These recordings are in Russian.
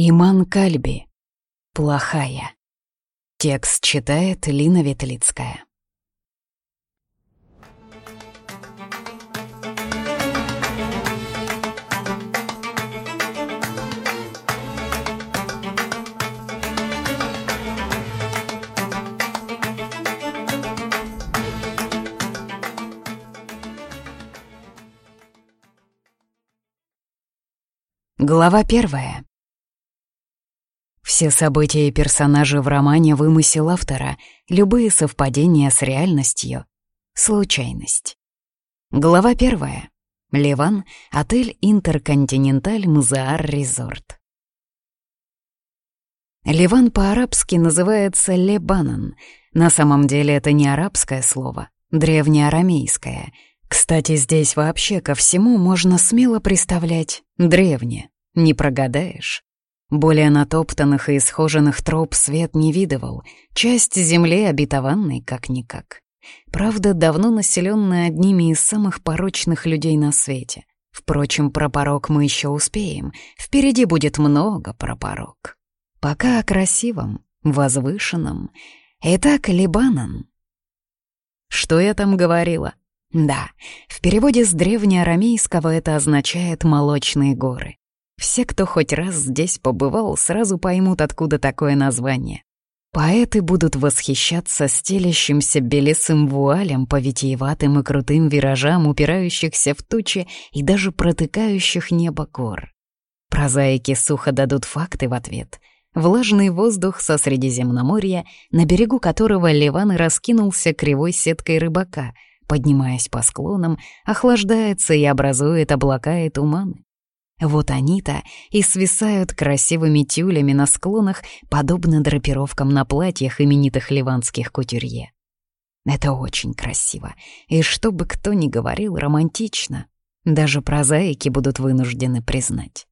Иман Кальби. Плохая. Текст читает Лина Ветлицкая. Глава первая. Все события и персонажи в романе — вымысел автора, любые совпадения с реальностью — случайность. Глава первая. Ливан, отель «Интерконтиненталь Музаар Резорт». Ливан по-арабски называется Лебанан. На самом деле это не арабское слово, древнеарамейское. Кстати, здесь вообще ко всему можно смело представлять древнее, не прогадаешь. Более натоптанных и исхоженных троп свет не видывал, часть земли обетованной как-никак. Правда, давно населенная одними из самых порочных людей на свете. Впрочем, про порог мы еще успеем, впереди будет много про порог. Пока о красивом, возвышенном. Итак, Либанан. Что я там говорила? Да, в переводе с древнеарамейского это означает «молочные горы». Все, кто хоть раз здесь побывал, сразу поймут, откуда такое название. Поэты будут восхищаться стелящимся белесым вуалем по витиеватым и крутым виражам, упирающихся в тучи и даже протыкающих небо гор. Прозаики сухо дадут факты в ответ. Влажный воздух со Средиземноморья, на берегу которого Ливан раскинулся кривой сеткой рыбака, поднимаясь по склонам, охлаждается и образует облака и туманы. Вот они-то и свисают красивыми тюлями на склонах, подобно драпировкам на платьях именитых ливанских кутюрье. Это очень красиво, и что бы кто ни говорил, романтично. Даже прозаики будут вынуждены признать.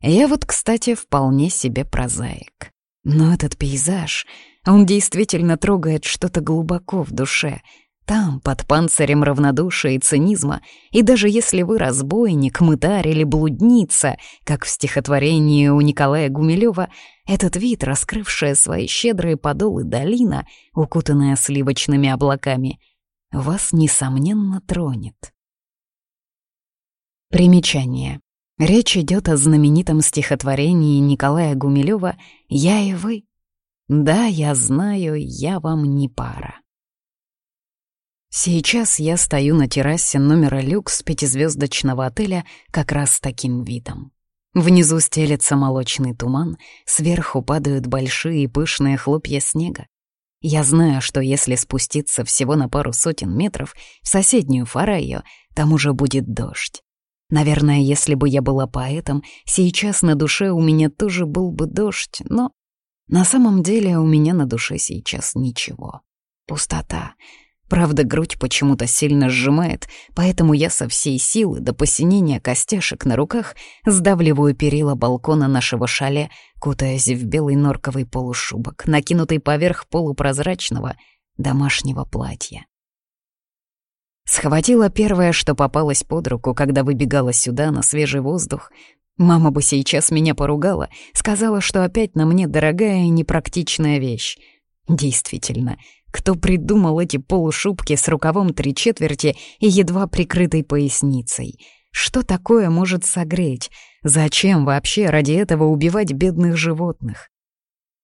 Я вот, кстати, вполне себе прозаик. Но этот пейзаж, он действительно трогает что-то глубоко в душе — там, под панцирем равнодушия и цинизма, и даже если вы разбойник, мытарь или блудница, как в стихотворении у Николая Гумилева, этот вид, раскрывшая свои щедрые подолы долина, укутанная сливочными облаками, вас, несомненно, тронет. Примечание. Речь идет о знаменитом стихотворении Николая Гумилева «Я и вы». Да, я знаю, я вам не пара. Сейчас я стою на террасе номера люкс пятизвездочного отеля как раз с таким видом. Внизу стелется молочный туман, сверху падают большие пышные хлопья снега. Я знаю, что если спуститься всего на пару сотен метров в соседнюю Фарайо, там уже будет дождь. Наверное, если бы я была поэтом, сейчас на душе у меня тоже был бы дождь, но на самом деле у меня на душе сейчас ничего. Пустота, Правда, грудь почему-то сильно сжимает, поэтому я со всей силы до посинения костяшек на руках сдавливаю перила балкона нашего шале, кутаясь в белый норковый полушубок, накинутый поверх полупрозрачного домашнего платья. Схватила первое, что попалось под руку, когда выбегала сюда на свежий воздух. Мама бы сейчас меня поругала, сказала, что опять на мне дорогая и непрактичная вещь. Действительно, кто придумал эти полушубки с рукавом три четверти и едва прикрытой поясницей? Что такое может согреть? Зачем вообще ради этого убивать бедных животных?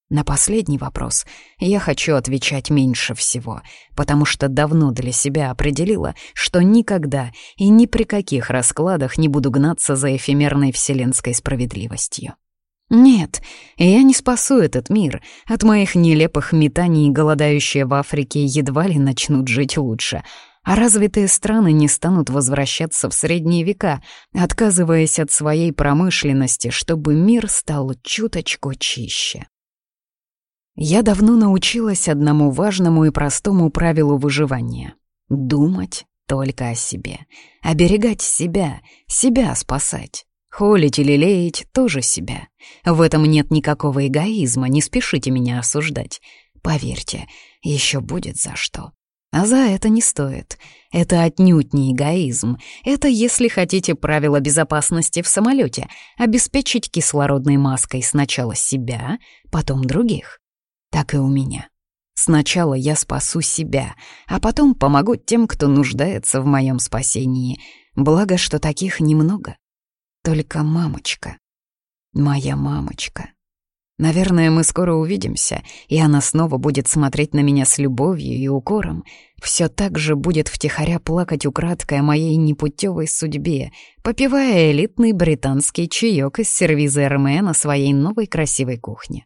На последний вопрос я хочу отвечать меньше всего, потому что давно для себя определила, что никогда и ни при каких раскладах не буду гнаться за эфемерной вселенской справедливостью. Нет, я не спасу этот мир. От моих нелепых метаний голодающие в Африке едва ли начнут жить лучше. А развитые страны не станут возвращаться в средние века, отказываясь от своей промышленности, чтобы мир стал чуточку чище. Я давно научилась одному важному и простому правилу выживания — думать только о себе, оберегать себя, себя спасать. Холить или леять — тоже себя. В этом нет никакого эгоизма, не спешите меня осуждать. Поверьте, еще будет за что. А за это не стоит. Это отнюдь не эгоизм. Это, если хотите, правила безопасности в самолете — обеспечить кислородной маской сначала себя, потом других. Так и у меня. Сначала я спасу себя, а потом помогу тем, кто нуждается в моем спасении. Благо, что таких немного. Только мамочка. Моя мамочка. Наверное, мы скоро увидимся, и она снова будет смотреть на меня с любовью и укором. Все так же будет втихаря плакать украдкой о моей непутевой судьбе, попивая элитный британский чаек из сервиза Эрме на своей новой красивой кухне.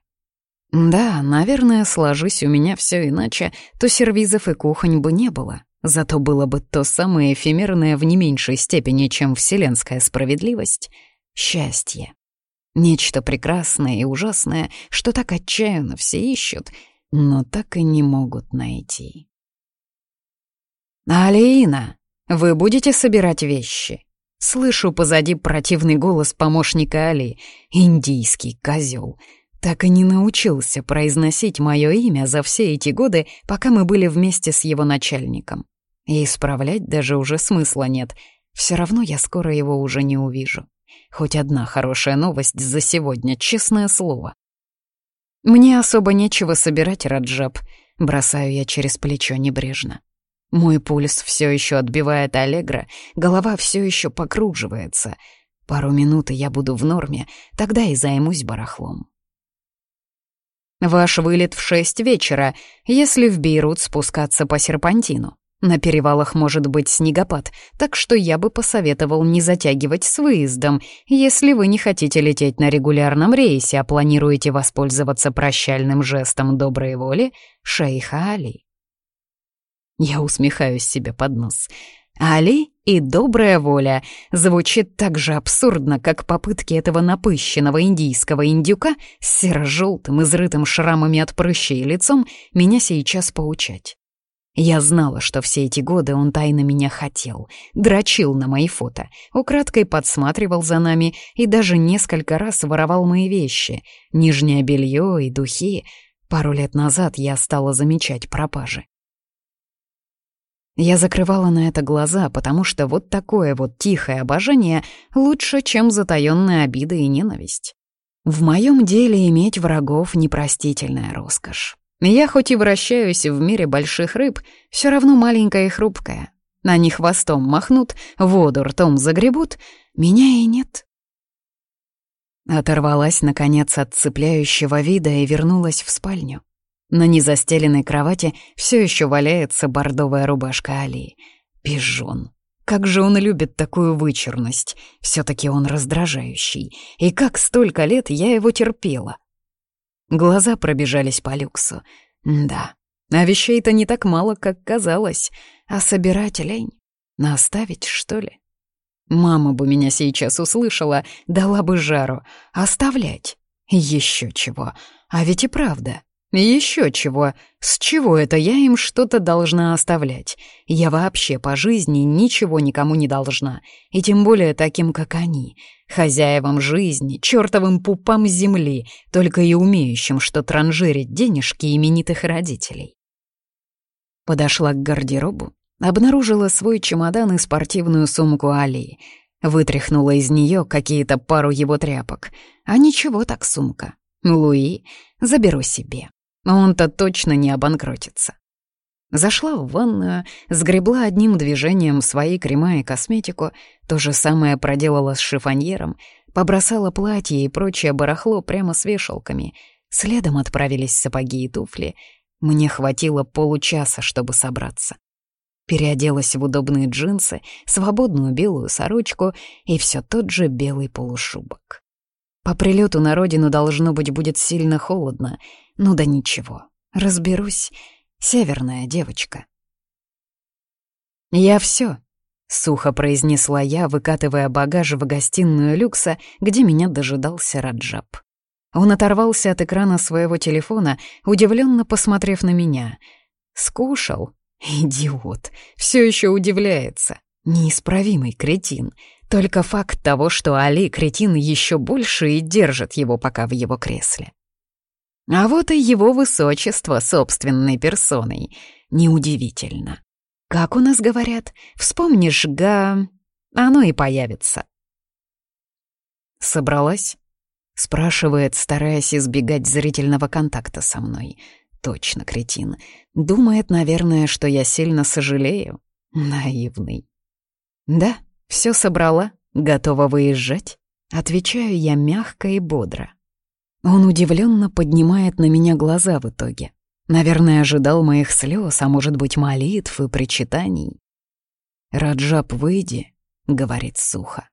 Да, наверное, сложись у меня все иначе, то сервизов и кухонь бы не было. Зато было бы то самое эфемерное в не меньшей степени, чем вселенская справедливость — счастье. Нечто прекрасное и ужасное, что так отчаянно все ищут, но так и не могут найти. «Алина, вы будете собирать вещи?» Слышу позади противный голос помощника Али, индийский козел. Так и не научился произносить мое имя за все эти годы, пока мы были вместе с его начальником. И исправлять даже уже смысла нет. Все равно я скоро его уже не увижу. Хоть одна хорошая новость за сегодня, честное слово. Мне особо нечего собирать, Раджаб. Бросаю я через плечо небрежно. Мой пульс все еще отбивает Аллегра, голова все еще покруживается. Пару минут, и я буду в норме, тогда и займусь барахлом. Ваш вылет в шесть вечера, если в Бейрут спускаться по серпантину. На перевалах может быть снегопад, так что я бы посоветовал не затягивать с выездом, если вы не хотите лететь на регулярном рейсе, а планируете воспользоваться прощальным жестом доброй воли шейха Али. Я усмехаюсь себе под нос. Али и добрая воля звучит так же абсурдно, как попытки этого напыщенного индийского индюка с серо-желтым, изрытым шрамами от прыщей лицом меня сейчас поучать. Я знала, что все эти годы он тайно меня хотел, дрочил на мои фото, украдкой подсматривал за нами и даже несколько раз воровал мои вещи, нижнее белье и духи. Пару лет назад я стала замечать пропажи. Я закрывала на это глаза, потому что вот такое вот тихое обожание лучше, чем затаённая обида и ненависть. В моем деле иметь врагов — непростительная роскошь. Я хоть и вращаюсь в мире больших рыб, все равно маленькая и хрупкая. На них хвостом махнут, воду ртом загребут, меня и нет. Оторвалась, наконец, от цепляющего вида и вернулась в спальню. На незастеленной кровати все еще валяется бордовая рубашка Али. Пижон. Как же он любит такую вычурность. все таки он раздражающий. И как столько лет я его терпела. Глаза пробежались по люксу. Да, а вещей-то не так мало, как казалось. А собирать лень? Наставить, что ли? Мама бы меня сейчас услышала, дала бы жару. Оставлять? Еще чего. А ведь и правда. Еще чего? С чего это я им что-то должна оставлять? Я вообще по жизни ничего никому не должна, и тем более таким, как они, хозяевам жизни, чертовым пупам земли, только и умеющим что транжирить денежки именитых родителей. Подошла к гардеробу, обнаружила свой чемодан и спортивную сумку Али, вытряхнула из нее какие-то пару его тряпок, а ничего так сумка. Луи, заберу себе. Он-то точно не обанкротится. Зашла в ванную, сгребла одним движением свои крема и косметику, то же самое проделала с шифоньером, побросала платье и прочее барахло прямо с вешалками. Следом отправились сапоги и туфли. Мне хватило получаса, чтобы собраться. Переоделась в удобные джинсы, свободную белую сорочку и все тот же белый полушубок. По прилету на родину должно быть будет сильно холодно. Ну да ничего, разберусь. Северная девочка. «Я все, сухо произнесла я, выкатывая багаж в гостиную люкса, где меня дожидался Раджаб. Он оторвался от экрана своего телефона, удивленно посмотрев на меня. «Скушал? Идиот! Все еще удивляется. Неисправимый кретин. Только факт того, что Али кретин еще больше и держит его пока в его кресле. А вот и его высочество собственной персоной. Неудивительно. Как у нас говорят, вспомнишь га... Оно и появится. «Собралась?» — спрашивает, стараясь избегать зрительного контакта со мной. Точно, кретин. Думает, наверное, что я сильно сожалею. Наивный. «Да, все собрала, готова выезжать?» Отвечаю я мягко и бодро. Он удивленно поднимает на меня глаза в итоге. Наверное, ожидал моих слез, а может быть, молитв и причитаний. «Раджаб, выйди», — говорит сухо.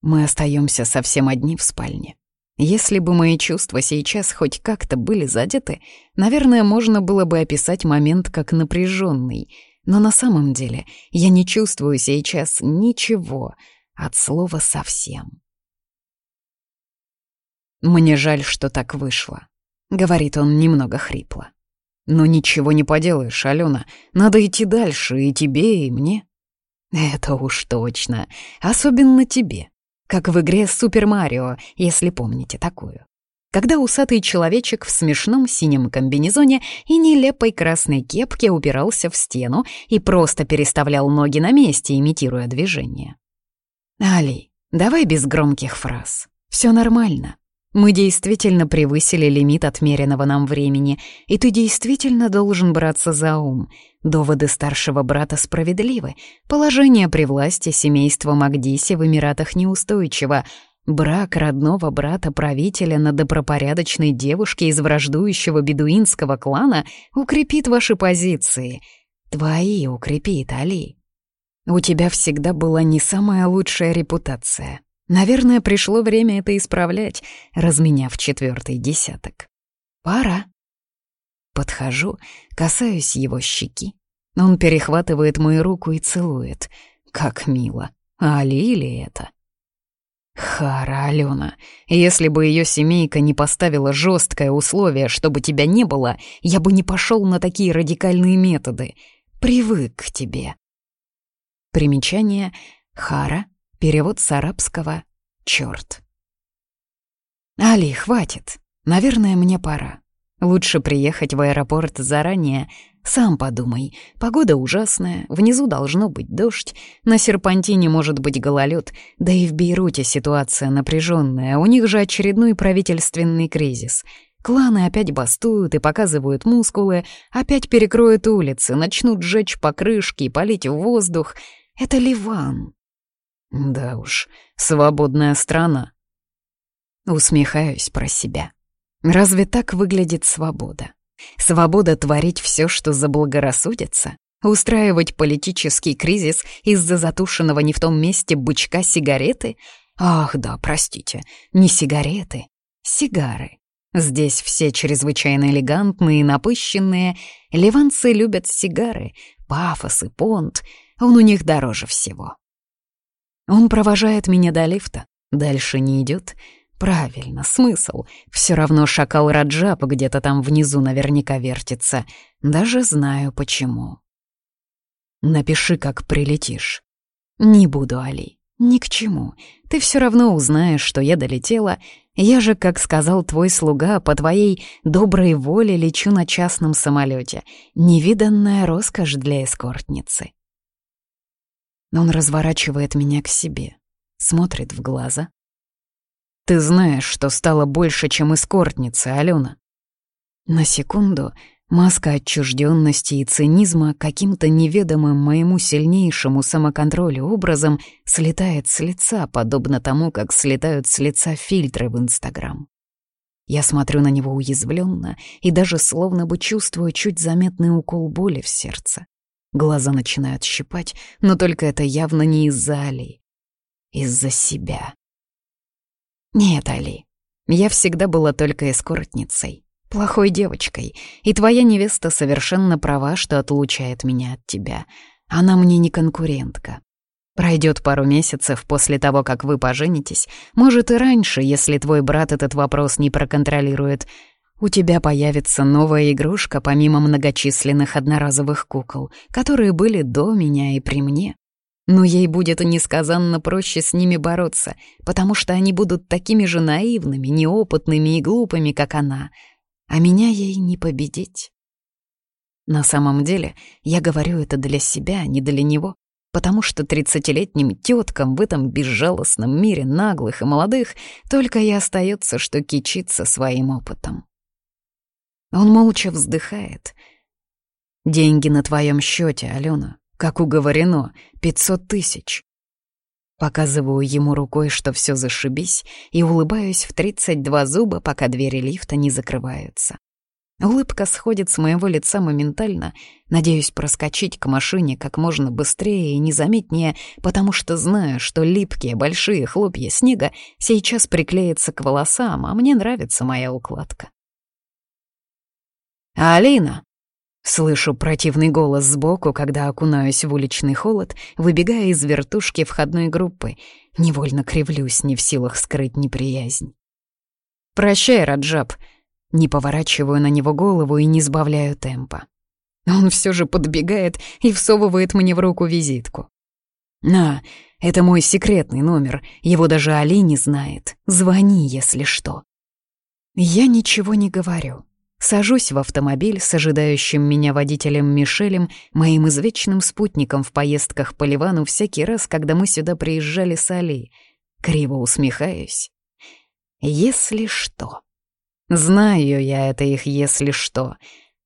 Мы остаемся совсем одни в спальне. Если бы мои чувства сейчас хоть как-то были задеты, наверное, можно было бы описать момент как напряженный. Но на самом деле я не чувствую сейчас ничего от слова совсем. «Мне жаль, что так вышло», — говорит он немного хрипло. «Но ничего не поделаешь, Алена. Надо идти дальше и тебе, и мне». «Это уж точно. Особенно тебе. Как в игре «Супер Марио», если помните такую. Когда усатый человечек в смешном синем комбинезоне и нелепой красной кепке упирался в стену и просто переставлял ноги на месте, имитируя движение. «Али, давай без громких фраз. Все нормально. Мы действительно превысили лимит отмеренного нам времени, и ты действительно должен браться за ум. Доводы старшего брата справедливы. Положение при власти семейства Магдиси в Эмиратах неустойчиво. Брак родного брата-правителя на добропорядочной девушке из враждующего бедуинского клана укрепит ваши позиции. Твои укрепит, Али. У тебя всегда была не самая лучшая репутация. Наверное, пришло время это исправлять, разменяв четвертый десяток. Пора. Подхожу, касаюсь его щеки. Он перехватывает мою руку и целует. Как мило. Али или это? Хара, Алена, если бы ее семейка не поставила жесткое условие, чтобы тебя не было, я бы не пошел на такие радикальные методы. Привык к тебе. Примечание. Хара Перевод с арабского «Чёрт». «Али, хватит. Наверное, мне пора. Лучше приехать в аэропорт заранее. Сам подумай. Погода ужасная, внизу должно быть дождь, на серпантине может быть гололед, да и в Бейруте ситуация напряженная. У них же очередной правительственный кризис. Кланы опять бастуют и показывают мускулы, опять перекроют улицы, начнут сжечь покрышки и палить в воздух. Это Ливан, да уж, свободная страна. Усмехаюсь про себя. Разве так выглядит свобода? Свобода творить все, что заблагорассудится? Устраивать политический кризис из-за затушенного не в том месте бычка сигареты? Ах, да, простите, не сигареты, сигары. Здесь все чрезвычайно элегантные и напыщенные. Ливанцы любят сигары, пафос и понт. Он у них дороже всего. Он провожает меня до лифта. Дальше не идет. Правильно, смысл. Все равно шакал Раджаб где-то там внизу наверняка вертится. Даже знаю почему. Напиши, как прилетишь. Не буду, Али. Ни к чему. Ты все равно узнаешь, что я долетела. Я же, как сказал твой слуга, по твоей доброй воле лечу на частном самолете. Невиданная роскошь для эскортницы. Он разворачивает меня к себе, смотрит в глаза. «Ты знаешь, что стало больше, чем эскортница, Алена». На секунду маска отчужденности и цинизма каким-то неведомым моему сильнейшему самоконтролю образом слетает с лица, подобно тому, как слетают с лица фильтры в Инстаграм. Я смотрю на него уязвленно и даже словно бы чувствую чуть заметный укол боли в сердце. Глаза начинают щипать, но только это явно не из-за Али. Из-за себя. Нет, Али, я всегда была только эскортницей, плохой девочкой, и твоя невеста совершенно права, что отлучает меня от тебя. Она мне не конкурентка. Пройдет пару месяцев после того, как вы поженитесь, может и раньше, если твой брат этот вопрос не проконтролирует, у тебя появится новая игрушка помимо многочисленных одноразовых кукол, которые были до меня и при мне. Но ей будет несказанно проще с ними бороться, потому что они будут такими же наивными, неопытными и глупыми, как она. а меня ей не победить. На самом деле, я говорю это для себя, а не для него, потому что тридцатилетним теткам в этом безжалостном мире наглых и молодых только и остается, что кичиться своим опытом. Он молча вздыхает. «Деньги на твоем счете, Алена, как уговорено, пятьсот тысяч». Показываю ему рукой, что все зашибись, и улыбаюсь в тридцать два зуба, пока двери лифта не закрываются. Улыбка сходит с моего лица моментально. Надеюсь проскочить к машине как можно быстрее и незаметнее, потому что знаю, что липкие большие хлопья снега сейчас приклеятся к волосам, а мне нравится моя укладка. «Алина!» Слышу противный голос сбоку, когда окунаюсь в уличный холод, выбегая из вертушки входной группы. Невольно кривлюсь, не в силах скрыть неприязнь. «Прощай, Раджаб!» Не поворачиваю на него голову и не сбавляю темпа. Он все же подбегает и всовывает мне в руку визитку. «На, это мой секретный номер, его даже Али не знает. Звони, если что». Я ничего не говорю. Сажусь в автомобиль с ожидающим меня водителем Мишелем, моим извечным спутником в поездках по Ливану всякий раз, когда мы сюда приезжали с Али. Криво усмехаюсь. «Если что». Знаю я это их, если что.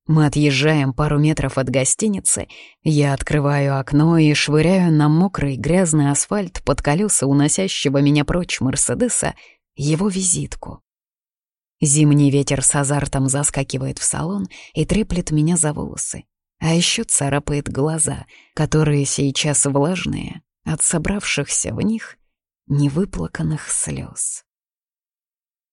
Мы отъезжаем пару метров от гостиницы, я открываю окно и швыряю на мокрый грязный асфальт под колеса уносящего меня прочь Мерседеса его визитку. Зимний ветер с азартом заскакивает в салон и треплет меня за волосы, а еще царапает глаза, которые сейчас влажные от собравшихся в них невыплаканных слез.